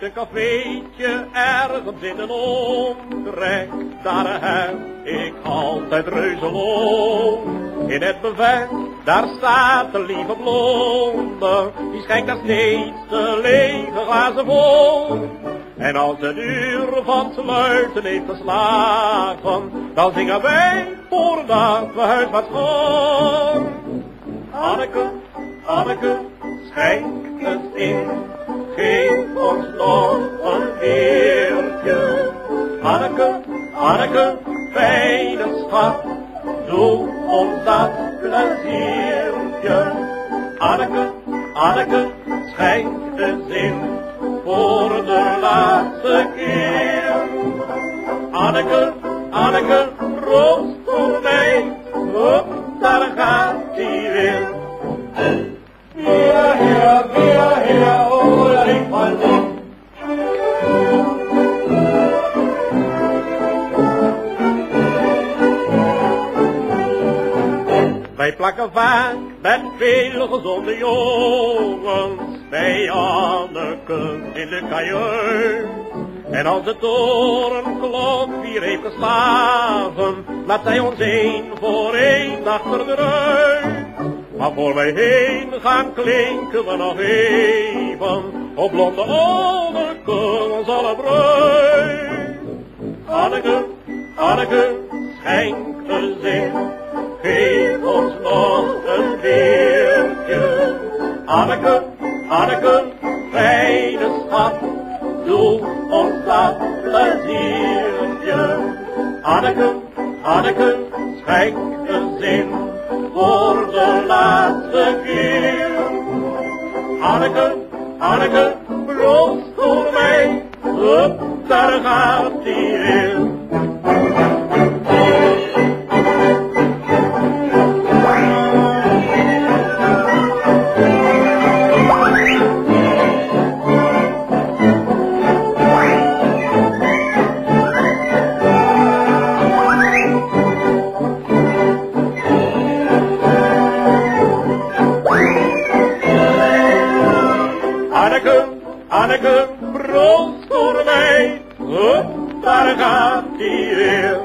Of weet je, ergens in een omtrek, daar heb ik altijd reuzeloon. In het bevet, daar staat de lieve blonde, die schenkt daar steeds de lege glazen vol. En als het uur van sluiten heeft geslagen, dan zingen wij voordat we huiswaarts gaan. Anneke, Anneke, schenk eens in, geef ons nog een keertje. Anneke, Anneke, fijne schat, doe ons dat pleziertje. Anneke, Anneke, schenk eens in, Wij plakken vaak met veel gezonde jongens bij Anneke in de kajuit. En als de torenklok vier heeft geslagen, laat zij ons één voor één achter de rug. Maar voor wij heen gaan klinken we nog even op blonde Anneke ons alle bruid. Anneke, Anneke, schenk een zin, Anneke, Anneke, fijne schat, doe ons dat pleziertje. Anneke, Anneke, schenk een zin, voor de laatste keer. Anneke, Anneke, proost voor mij, hup, daar gaat hij weer. Anneke, Anneke, proost voor mij. Hup, daar gaat hij weer.